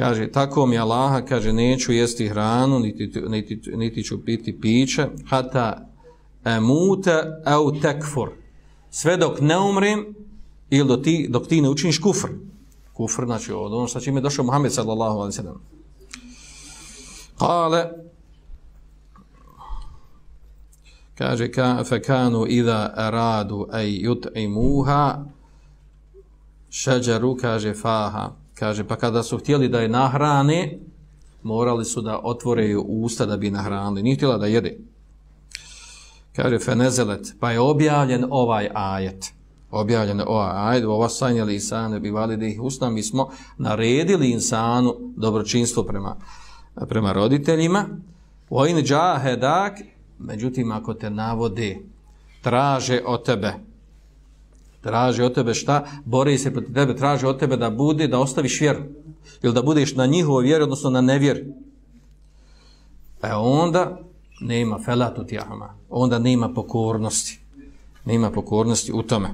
Kaže, tako mi Allaha, kaže, neću jesti hranu, niti, niti, niti ću piti piće, hata emute au tekfur. Sve dok ne umrim, ili dok ti, dok ti ne učiniš kufr. Kufr, znači od ono sa čime je došao Muhammed sallallahu alaihi sallam. Kale, kaže, ka, fe kanu idha aradu ej jut'imuha, šeđaru, kaže, faha. Kaže, pa kada su htjeli da je nahrane, morali su da otvore usta da bi nahranili. Nije htjela da jede. Kaže, fenezelet, pa je objavljen ovaj ajet. Objavljen je ovaj ajet, ova sanjali insane bi validi ih usna. Mi smo naredili insanu dobročinstvo prema, prema roditeljima. Vojni džahedak, međutim, ako te navode, traže od tebe, traže od tebe šta, bori se protiv tebe, traže od tebe da bude, da ostaviš vjeru. Ili da budeš na njihovoj vjeri, odnosno na nevjeri. E onda nema felatu tjahama, onda nema pokornosti. Nema pokornosti u tome.